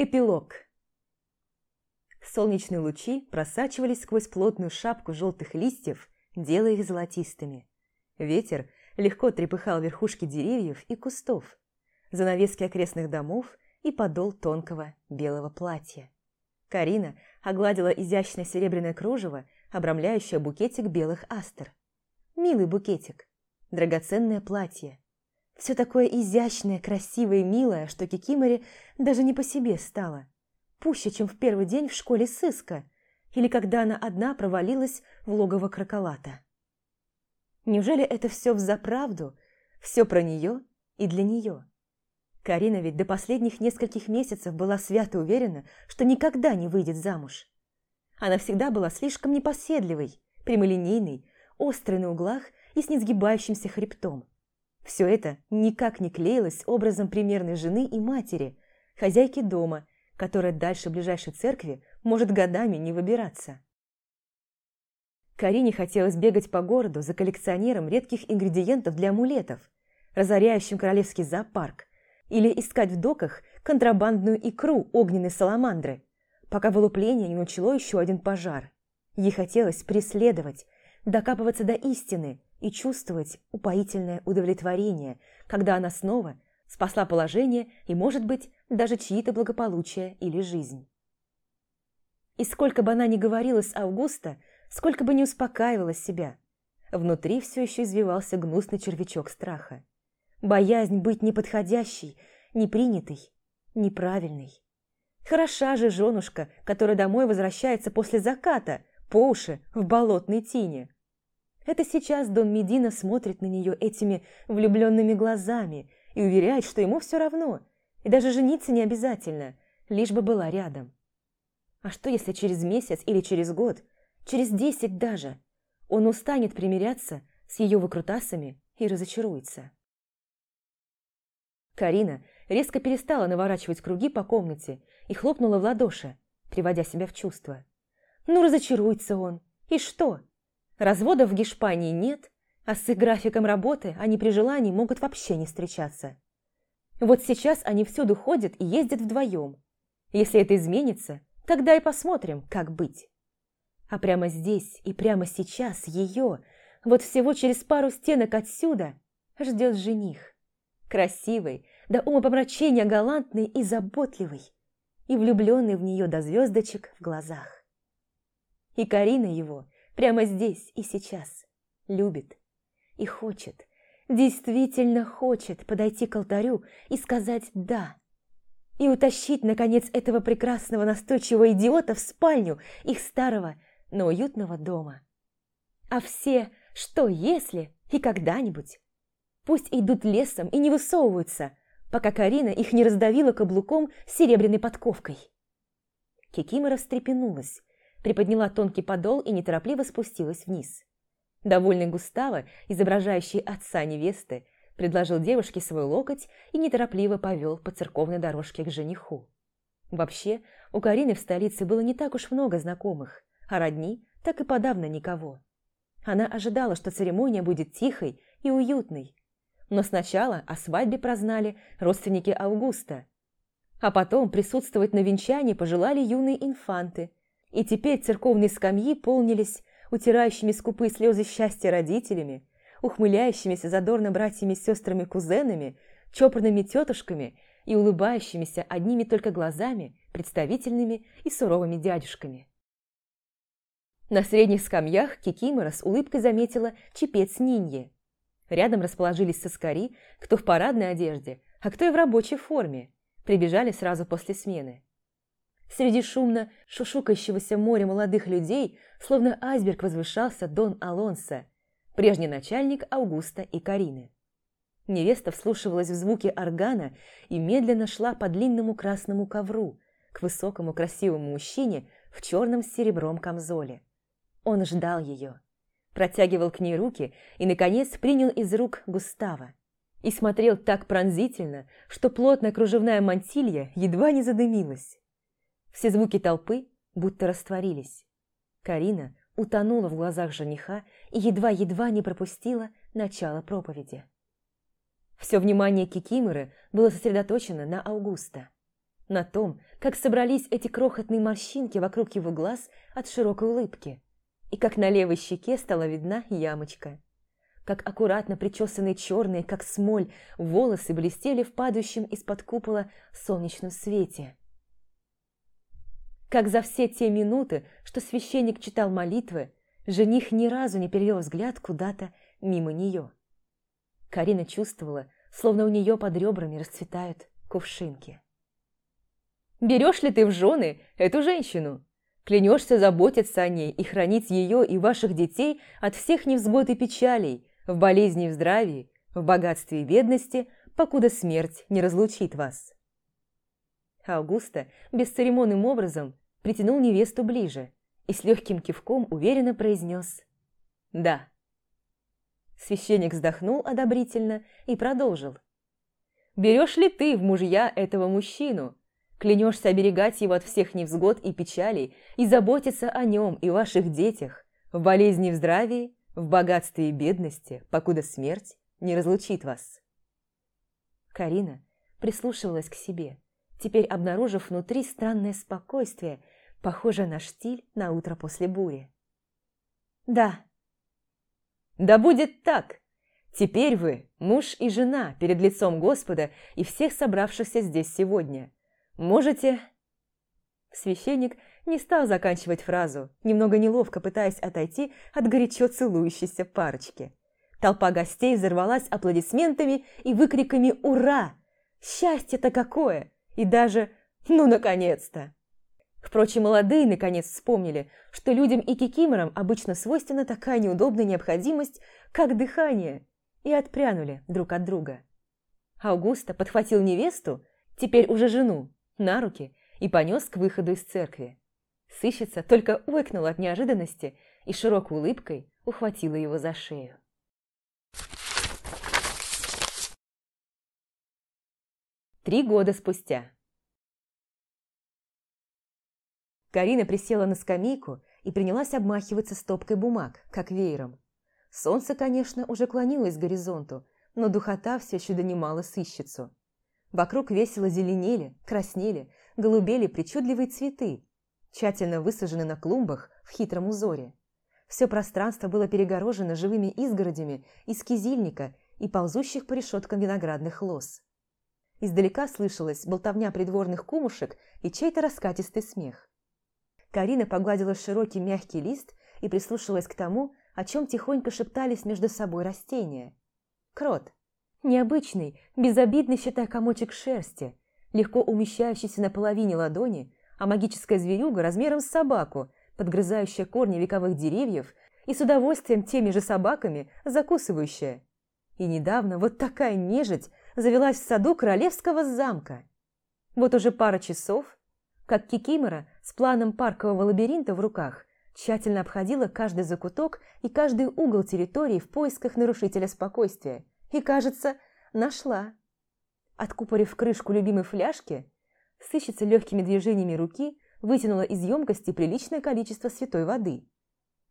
Эпилог. Солнечные лучи просачивались сквозь плотную шапку желтых листьев, делая их золотистыми. Ветер легко трепыхал верхушки деревьев и кустов, занавески окрестных домов и подол тонкого белого платья. Карина огладила изящное серебряное кружево, обрамляющее букетик белых астр. Милый букетик, драгоценное платье. Все такое изящное, красивое и милое, что Кикимори даже не по себе стало. Пуще, чем в первый день в школе сыска, или когда она одна провалилась в логово кроколата. Неужели это все взаправду, все про нее и для нее? Карина ведь до последних нескольких месяцев была свято уверена, что никогда не выйдет замуж. Она всегда была слишком непоседливой, прямолинейной, острой на углах и с несгибающимся хребтом. Все это никак не клеилось образом примерной жены и матери, хозяйки дома, которая дальше ближайшей церкви может годами не выбираться. Карине хотелось бегать по городу за коллекционером редких ингредиентов для амулетов, разоряющим королевский зоопарк, или искать в доках контрабандную икру огненной саламандры, пока вылупление не начало еще один пожар. Ей хотелось преследовать, докапываться до истины и чувствовать упоительное удовлетворение, когда она снова спасла положение и, может быть, даже чьи-то благополучие или жизнь. И сколько бы она ни говорила с Августа, сколько бы ни успокаивала себя, внутри все еще извивался гнусный червячок страха. Боязнь быть неподходящей, непринятой, неправильной. Хороша же женушка, которая домой возвращается после заката, по уши в болотной тине. Это сейчас Дон Медина смотрит на нее этими влюбленными глазами и уверяет, что ему все равно, и даже жениться не обязательно, лишь бы была рядом. А что, если через месяц или через год, через десять даже, он устанет примиряться с ее выкрутасами и разочаруется? Карина резко перестала наворачивать круги по комнате и хлопнула в ладоши, приводя себя в чувство. Ну, разочаруется он. И что? Разводов в Гешпании нет, а с их графиком работы они при желании могут вообще не встречаться. Вот сейчас они всюду ходят и ездят вдвоем. Если это изменится, тогда и посмотрим, как быть. А прямо здесь и прямо сейчас ее, вот всего через пару стенок отсюда, ждет жених. Красивый, до умопомрачения галантный и заботливый, и влюбленный в нее до звездочек в глазах. И Карина его прямо здесь и сейчас любит и хочет, действительно хочет подойти к алтарю и сказать «да», и утащить, наконец, этого прекрасного настойчивого идиота в спальню их старого, но уютного дома. А все «что если» и когда-нибудь пусть идут лесом и не высовываются, пока Карина их не раздавила каблуком серебряной подковкой. Кикимора встрепенулась, приподняла тонкий подол и неторопливо спустилась вниз. Довольный Густаво, изображающий отца невесты, предложил девушке свой локоть и неторопливо повел по церковной дорожке к жениху. Вообще, у Карины в столице было не так уж много знакомых, а родни так и подавно никого. Она ожидала, что церемония будет тихой и уютной. Но сначала о свадьбе прознали родственники Августа, а потом присутствовать на венчании пожелали юные инфанты – и теперь церковные скамьи полнились утирающими скупые слезы счастья родителями, ухмыляющимися задорно братьями сестрами-кузенами, чопорными тетушками и улыбающимися одними только глазами, представительными и суровыми дядюшками. На средних скамьях Кикимора с улыбкой заметила чепец Ниньи. Рядом расположились соскари, кто в парадной одежде, а кто и в рабочей форме. Прибежали сразу после смены. Среди шумно шушукающегося моря молодых людей, словно айсберг возвышался Дон Алонсо, прежний начальник Аугуста и Карины. Невеста вслушивалась в звуки органа и медленно шла по длинному красному ковру к высокому красивому мужчине в черном с серебром камзоле. Он ждал ее, протягивал к ней руки и, наконец, принял из рук Густава. И смотрел так пронзительно, что плотная кружевная мантилья едва не задымилась. Все звуки толпы будто растворились. Карина утонула в глазах жениха и едва-едва не пропустила начало проповеди. Все внимание Кикиморы было сосредоточено на Аугуста. на том, как собрались эти крохотные морщинки вокруг его глаз от широкой улыбки, и как на левой щеке стала видна ямочка. Как аккуратно причесанные черные, как смоль, волосы блестели в падающем из-под купола солнечном свете. Как за все те минуты, что священник читал молитвы, жених ни разу не перевел взгляд куда-то мимо нее. Карина чувствовала, словно у нее под ребрами расцветают кувшинки. Берешь ли ты в жены эту женщину? Клянешься заботиться о ней и хранить ее и ваших детей от всех невзгод и печалей, в болезни и в здравии, в богатстве и бедности, покуда смерть не разлучит вас. Аугуста бесцеремонным образом притянул невесту ближе и с легким кивком уверенно произнес «Да». Священник вздохнул одобрительно и продолжил. «Берешь ли ты в мужья этого мужчину, Клянешься оберегать его от всех невзгод и печалей и заботиться о нем и ваших детях, в болезни и в здравии, в богатстве и бедности, покуда смерть не разлучит вас. Карина прислушивалась к себе, теперь обнаружив внутри странное спокойствие, похожее на штиль на утро после бури. «Да». «Да будет так! Теперь вы муж и жена перед лицом Господа и всех собравшихся здесь сегодня». Можете...» Священник не стал заканчивать фразу, немного неловко пытаясь отойти от горячо целующейся парочки. Толпа гостей взорвалась аплодисментами и выкриками «Ура!» «Счастье-то какое!» И даже «Ну, наконец-то!» Впрочем, молодые наконец вспомнили, что людям и кикиморам обычно свойственна такая неудобная необходимость, как дыхание, и отпрянули друг от друга. Аугуста подхватил невесту, теперь уже жену, на руки и понес к выходу из церкви. Сыщица только ойкнула от неожиданности и широкой улыбкой ухватила его за шею. Три года спустя. Карина присела на скамейку и принялась обмахиваться стопкой бумаг, как веером. Солнце, конечно, уже клонилось к горизонту, но духота все еще донимала сыщицу. Вокруг весело зеленели, краснели, голубели причудливые цветы, тщательно высажены на клумбах в хитром узоре. Все пространство было перегорожено живыми изгородями из кизильника и ползущих по решеткам виноградных лоз. Издалека слышалась болтовня придворных кумушек и чей-то раскатистый смех. Карина погладила широкий мягкий лист и прислушалась к тому, о чем тихонько шептались между собой растения. Крот, Необычный, безобидный, считай, комочек шерсти, легко умещающийся на половине ладони, а магическая зверюга размером с собаку, подгрызающая корни вековых деревьев и с удовольствием теми же собаками закусывающая. И недавно вот такая нежить завелась в саду королевского замка. Вот уже пара часов, как Кикимора с планом паркового лабиринта в руках тщательно обходила каждый закуток и каждый угол территории в поисках нарушителя спокойствия – и, кажется, нашла. Откупорив крышку любимой фляжки, сыщица легкими движениями руки вытянула из емкости приличное количество святой воды.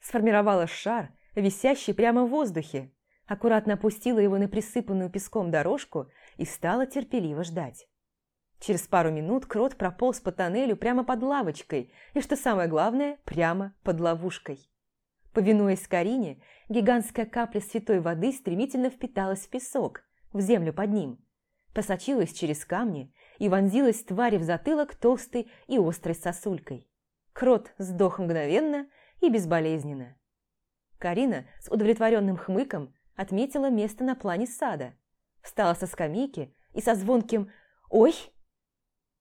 Сформировала шар, висящий прямо в воздухе, аккуратно опустила его на присыпанную песком дорожку и стала терпеливо ждать. Через пару минут крот прополз по тоннелю прямо под лавочкой и, что самое главное, прямо под ловушкой. Повинуясь Карине, гигантская капля святой воды стремительно впиталась в песок, в землю под ним, посочилась через камни и вонзилась твари в затылок толстой и острой сосулькой. Крот сдох мгновенно и безболезненно. Карина с удовлетворенным хмыком отметила место на плане сада, встала со скамейки и со звонким «Ой!»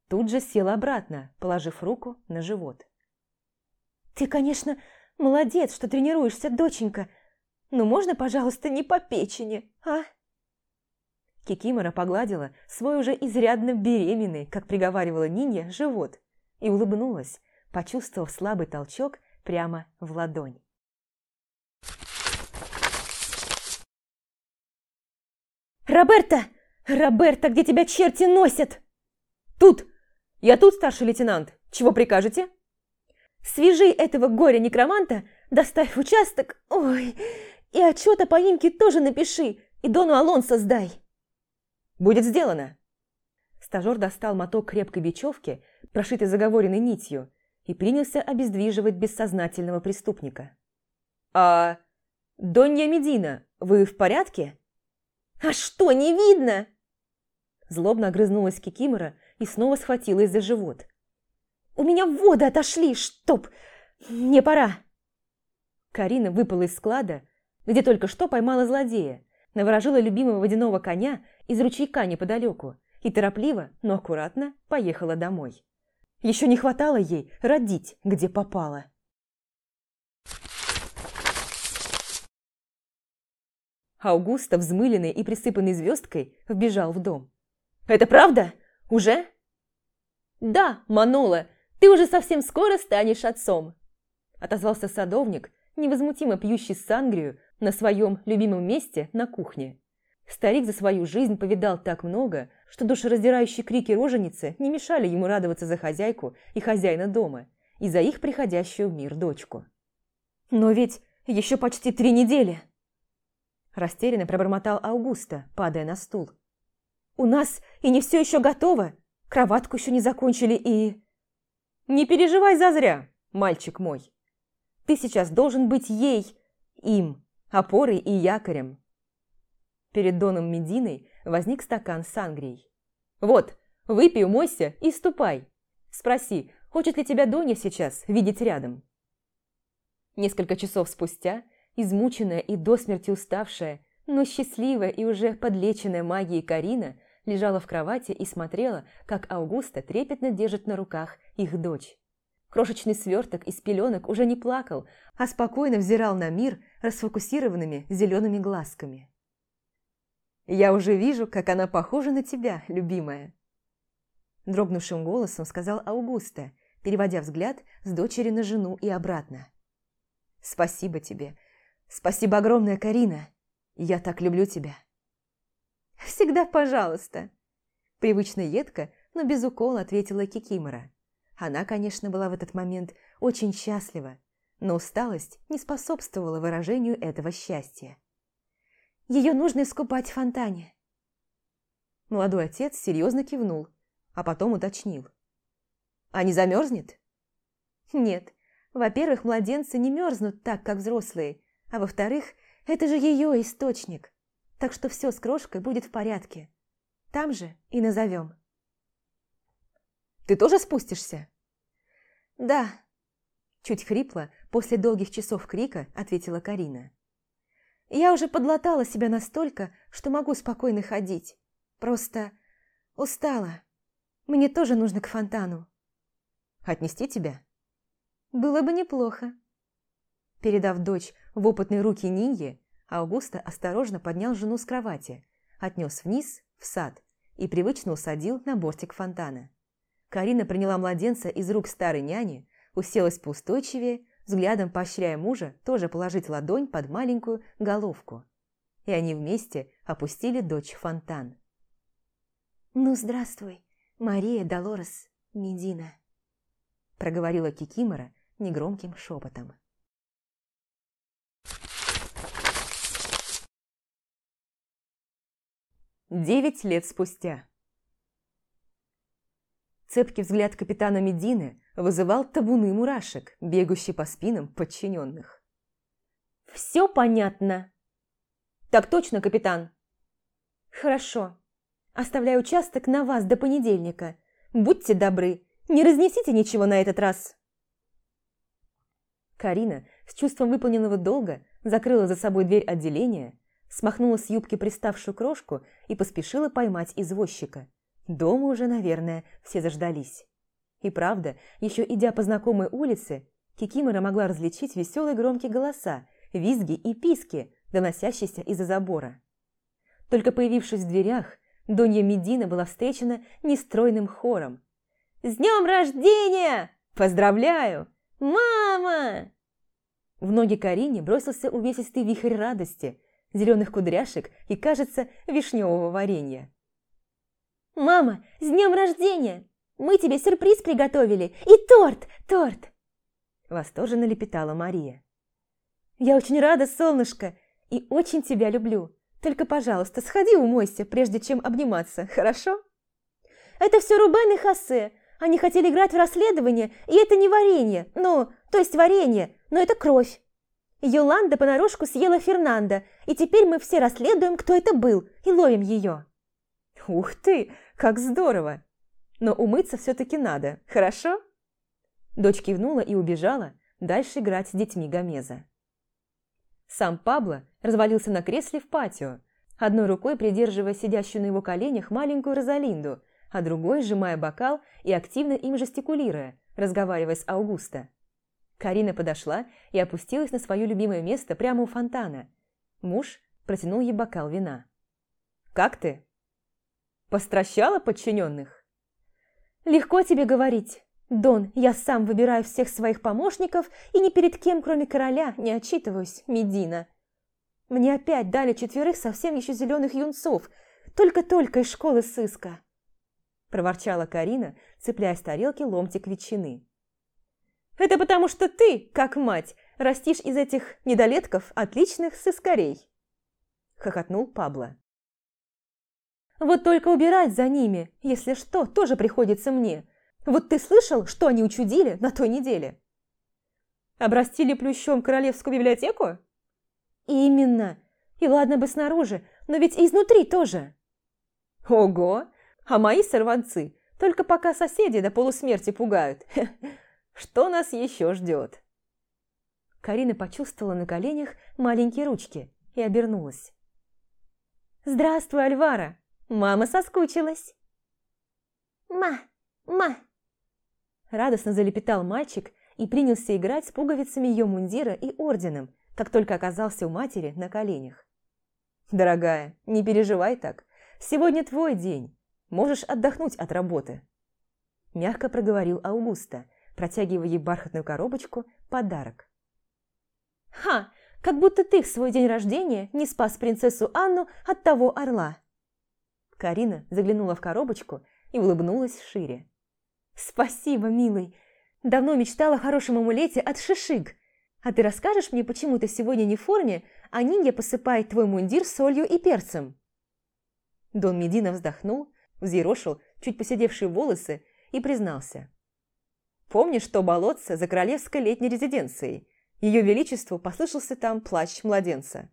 тут же села обратно, положив руку на живот. «Ты, конечно, Молодец, что тренируешься, доченька. Но можно, пожалуйста, не по печени, а?» Кикимора погладила свой уже изрядно беременный, как приговаривала Нинья, живот и улыбнулась, почувствовав слабый толчок прямо в ладонь. «Роберта! Роберта, где тебя черти носят?» «Тут! Я тут, старший лейтенант. Чего прикажете?» Свяжи этого горя-некроманта, доставь в участок, ой, и отчет о поимке тоже напиши, и Дону Алонсо сдай. Будет сделано. Стажер достал моток крепкой бечевки, прошитой заговоренной нитью, и принялся обездвиживать бессознательного преступника. «А, Донья Медина, вы в порядке?» «А что, не видно?» Злобно огрызнулась Кикимора и снова схватилась за живот. «У меня воды отошли, чтоб... Мне пора!» Карина выпала из склада, где только что поймала злодея, наворожила любимого водяного коня из ручейка неподалеку и торопливо, но аккуратно поехала домой. Еще не хватало ей родить, где попало. Аугуста, взмыленный и присыпанный звездкой, вбежал в дом. «Это правда? Уже?» «Да, Манола, ты уже совсем скоро станешь отцом!» Отозвался садовник, невозмутимо пьющий сангрию на своем любимом месте на кухне. Старик за свою жизнь повидал так много, что душераздирающие крики роженицы не мешали ему радоваться за хозяйку и хозяина дома, и за их приходящую в мир дочку. «Но ведь еще почти три недели!» Растерянно пробормотал Аугуста, падая на стул. «У нас и не все еще готово. Кроватку еще не закончили и...» «Не переживай зазря, мальчик мой. Ты сейчас должен быть ей, им, опорой и якорем». Перед Доном Мединой возник стакан с сангрией. «Вот, выпей, умойся и ступай. Спроси, хочет ли тебя Доня сейчас видеть рядом?» Несколько часов спустя Измученная и до смерти уставшая, но счастливая и уже подлеченная магией Карина лежала в кровати и смотрела, как Аугуста трепетно держит на руках их дочь. Крошечный сверток из пеленок уже не плакал, а спокойно взирал на мир расфокусированными зелеными глазками. «Я уже вижу, как она похожа на тебя, любимая!» Дрогнувшим голосом сказал Аугуста, переводя взгляд с дочери на жену и обратно. «Спасибо тебе, Спасибо огромное, Карина. Я так люблю тебя. Всегда пожалуйста. Привычно едко, но без укола ответила Кикимора. Она, конечно, была в этот момент очень счастлива, но усталость не способствовала выражению этого счастья. Ее нужно искупать в фонтане. Молодой отец серьезно кивнул, а потом уточнил. А не замерзнет? Нет. Во-первых, младенцы не мерзнут так, как взрослые, а во-вторых, это же ее источник. Так что все с крошкой будет в порядке. Там же и назовем. «Ты тоже спустишься?» «Да», – чуть хрипло, после долгих часов крика, ответила Карина. «Я уже подлатала себя настолько, что могу спокойно ходить. Просто устала. Мне тоже нужно к фонтану». «Отнести тебя?» «Было бы неплохо». Передав дочь в опытные руки Ниньи, Аугуста осторожно поднял жену с кровати, отнес вниз, в сад, и привычно усадил на бортик фонтана. Карина приняла младенца из рук старой няни, уселась поустойчивее, взглядом поощряя мужа тоже положить ладонь под маленькую головку. И они вместе опустили дочь в фонтан. «Ну, здравствуй, Мария Долорес Медина», проговорила Кикимора негромким шепотом. Девять лет спустя. Цепкий взгляд капитана Медины вызывал табуны мурашек, бегущие по спинам подчиненных. «Все понятно?» «Так точно, капитан!» «Хорошо. Оставляю участок на вас до понедельника. Будьте добры, не разнесите ничего на этот раз!» Карина с чувством выполненного долга закрыла за собой дверь отделения, смахнула с юбки приставшую крошку и поспешила поймать извозчика. Дома уже, наверное, все заждались. И правда, еще идя по знакомой улице, Кикимора могла различить веселые громкие голоса, визги и писки, доносящиеся из-за забора. Только появившись в дверях, Донья Медина была встречена нестройным хором. «С днем рождения! Поздравляю! Мама!» В ноги Карине бросился увесистый вихрь радости, зеленых кудряшек и, кажется, вишневого варенья. «Мама, с днем рождения! Мы тебе сюрприз приготовили! И торт, торт!» Восторженно лепетала Мария. «Я очень рада, солнышко, и очень тебя люблю. Только, пожалуйста, сходи умойся, прежде чем обниматься, хорошо?» это все Рубен и Хосе. Они хотели играть в расследование, и это не варенье, ну, то есть варенье, но это кровь. Йоланда понарошку съела Фернанда, и теперь мы все расследуем, кто это был, и ловим ее». «Ух ты, как здорово! Но умыться все-таки надо, хорошо?» Дочь кивнула и убежала дальше играть с детьми Гомеза. Сам Пабло развалился на кресле в патио, одной рукой придерживая сидящую на его коленях маленькую Розалинду, а другой сжимая бокал и активно им жестикулируя, разговаривая с Аугусто. Карина подошла и опустилась на свое любимое место прямо у фонтана. Муж протянул ей бокал вина. «Как ты?» «Постращала подчиненных?» «Легко тебе говорить. Дон, я сам выбираю всех своих помощников и ни перед кем, кроме короля, не отчитываюсь, Медина. Мне опять дали четверых совсем еще зеленых юнцов, только-только из школы сыска. Проворчала Карина, цепляя с тарелки ломтик ветчины. Это потому, что ты, как мать, растишь из этих недолетков отличных сыскарей. Хохотнул Пабло. Вот только убирать за ними, если что, тоже приходится мне – вот ты слышал, что они учудили на той неделе? Обрастили плющом королевскую библиотеку? Именно. И ладно бы снаружи, но ведь и изнутри тоже. Ого! А мои сорванцы только пока соседи до полусмерти пугают. Что нас еще ждет? Карина почувствовала на коленях маленькие ручки и обернулась. «Здравствуй, Альвара! Мама соскучилась!» «Ма! Ма!» Радостно залепетал мальчик и принялся играть с пуговицами ее мундира и орденом, как только оказался у матери на коленях. «Дорогая, не переживай так. Сегодня твой день. Можешь отдохнуть от работы». Мягко проговорил Аугуста, протягивая ей бархатную коробочку подарок. «Ха! Как будто ты в свой день рождения не спас принцессу Анну от того орла!» Карина заглянула в коробочку и улыбнулась шире. «Спасибо, милый. Давно мечтала о хорошем амулете от Шишиг. А ты расскажешь мне, почему ты сегодня не в форме, а Нинья посыпает твой мундир солью и перцем?» Дон Медина вздохнул, взъерошил чуть посидевшие волосы и признался. «Помнишь то болотце за королевской летней резиденцией? Ее Величеству послышался там плач младенца».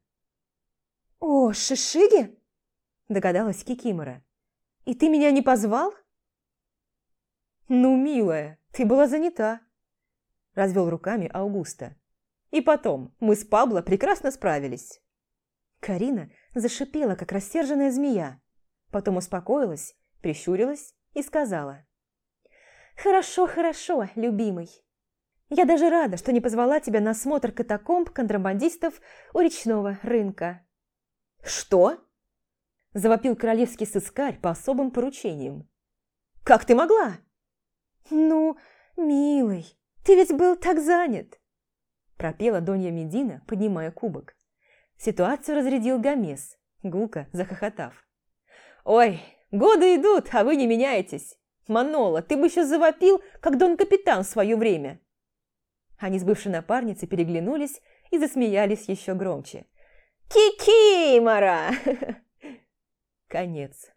«О, Шишиги?» – догадалась Кикимора. «И ты меня не позвал?» «Ну, милая, ты была занята», – развел руками Аугуста. «И потом, мы с Пабло прекрасно справились». Карина зашипела, как рассерженная змея. Потом успокоилась, прищурилась и сказала. «Хорошо, хорошо, любимый. Я даже рада, что не позвала тебя на осмотр катакомб контрабандистов у речного рынка». «Что?» – завопил королевский сыскарь по особым поручениям. «Как ты могла?» «Ну, милый, ты ведь был так занят!» Пропела Донья Медина, поднимая кубок. Ситуацию разрядил Гомес, гулко захохотав. «Ой, годы идут, а вы не меняетесь! Манола, ты бы еще завопил, как Дон-капитан в свое время!» Они с бывшей напарницей переглянулись и засмеялись еще громче. «Кикимора!» Конец.